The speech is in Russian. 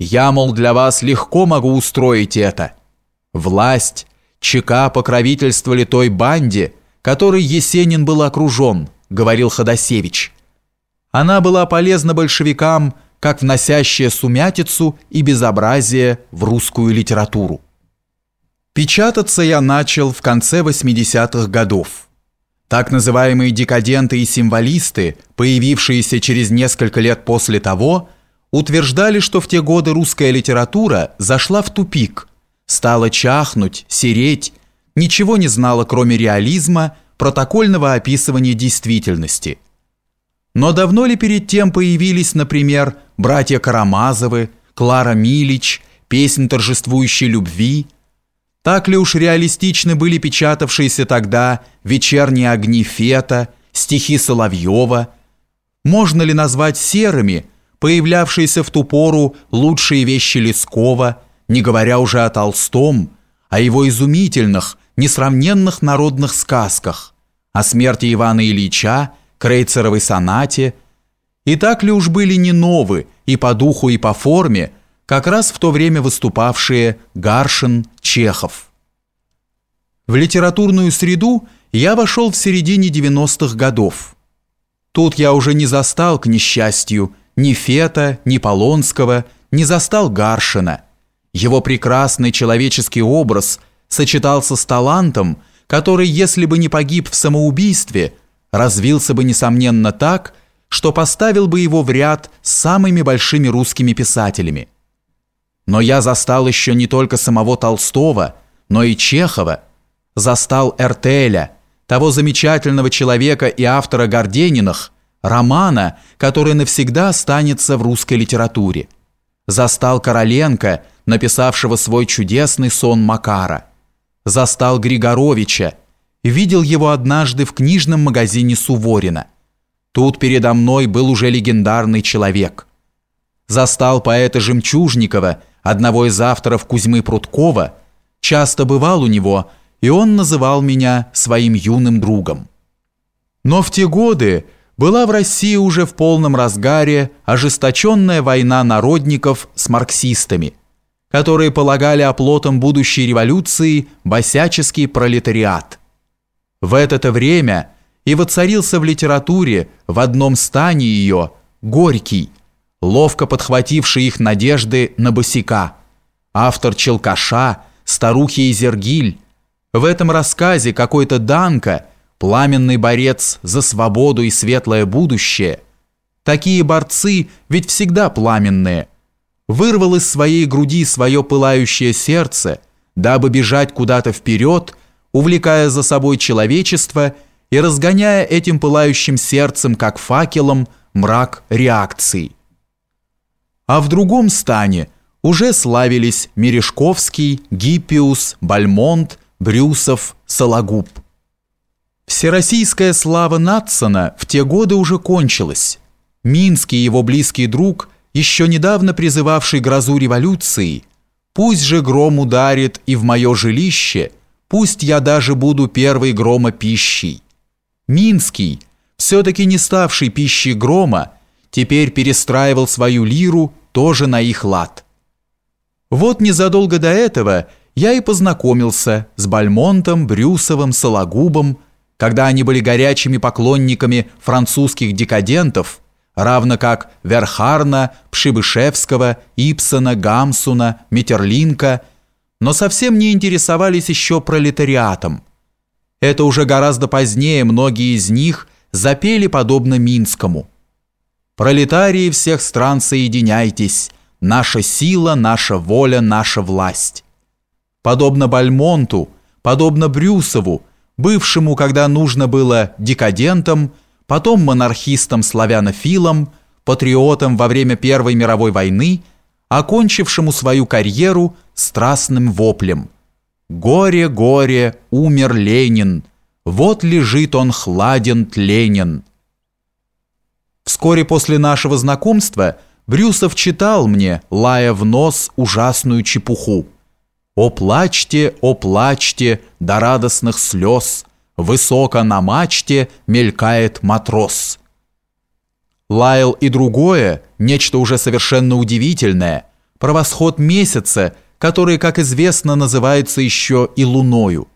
Я, мол, для вас легко могу устроить это. Власть, ЧК покровительствовали той банде, которой Есенин был окружен, говорил Ходосевич. Она была полезна большевикам, как вносящая сумятицу и безобразие в русскую литературу. Печататься я начал в конце 80-х годов. Так называемые декаденты и символисты, появившиеся через несколько лет после того, утверждали, что в те годы русская литература зашла в тупик, стала чахнуть, сереть, ничего не знала, кроме реализма, протокольного описывания действительности. Но давно ли перед тем появились, например, братья Карамазовы, Клара Милич, песнь торжествующей любви – так ли уж реалистичны были печатавшиеся тогда «Вечерние огни Фета», стихи Соловьева? Можно ли назвать серыми появлявшиеся в ту пору лучшие вещи Лескова, не говоря уже о Толстом, о его изумительных, несравненных народных сказках, о смерти Ивана Ильича, Крейцеровой сонате? И так ли уж были не новы и по духу, и по форме, как раз в то время выступавшие Гаршин, Чехов. В литературную среду я вошел в середине 90-х годов. Тут я уже не застал, к несчастью, ни Фета, ни Полонского, не застал Гаршина. Его прекрасный человеческий образ сочетался с талантом, который, если бы не погиб в самоубийстве, развился бы, несомненно, так, что поставил бы его в ряд с самыми большими русскими писателями. Но я застал еще не только самого Толстого, но и Чехова, застал Эртеля, того замечательного человека и автора Гордениных, романа, который навсегда останется в русской литературе. Застал Короленко, написавшего свой чудесный сон Макара. Застал Григоровича, видел его однажды в книжном магазине Суворина. Тут передо мной был уже легендарный человек. Застал поэта Жемчужникова, одного из авторов Кузьмы Прудкова, часто бывал у него, и он называл меня своим юным другом. Но в те годы была в России уже в полном разгаре ожесточенная война народников с марксистами, которые полагали оплотом будущей революции босяческий пролетариат. В это время и воцарился в литературе в одном стане ее Горький – ловко подхвативший их надежды на босика, автор «Челкаша», «Старухи и Зергиль». В этом рассказе какой-то Данка, пламенный борец за свободу и светлое будущее, такие борцы ведь всегда пламенные, вырвал из своей груди свое пылающее сердце, дабы бежать куда-то вперед, увлекая за собой человечество и разгоняя этим пылающим сердцем, как факелом, мрак реакции а в другом стане уже славились Мережковский, Гиппиус, Бальмонт, Брюсов, Сологуб. Всероссийская слава Натсона в те годы уже кончилась. Минский его близкий друг, еще недавно призывавший грозу революции, «Пусть же гром ударит и в мое жилище, пусть я даже буду первой грома пищей». Минский, все-таки не ставший пищей грома, теперь перестраивал свою лиру тоже на их лад. Вот незадолго до этого я и познакомился с Бальмонтом, Брюсовым, Сологубом, когда они были горячими поклонниками французских декадентов, равно как Верхарна, Пшибышевского, Ипсона, Гамсуна, Метерлинка, но совсем не интересовались еще пролетариатом. Это уже гораздо позднее многие из них запели подобно Минскому – Пролетарии всех стран соединяйтесь, наша сила, наша воля, наша власть. Подобно Бальмонту, подобно Брюсову, бывшему, когда нужно было, декадентом, потом монархистом славянофилом, патриотом во время Первой мировой войны, окончившему свою карьеру страстным воплем. «Горе, горе, умер Ленин, вот лежит он хладен, тленен». Вскоре после нашего знакомства Брюсов читал мне, лая в нос ужасную чепуху. «О плачьте, о плачьте, до радостных слез, высоко на мачте мелькает матрос». Лаял и другое, нечто уже совершенно удивительное, про восход месяца, который, как известно, называется еще и луною.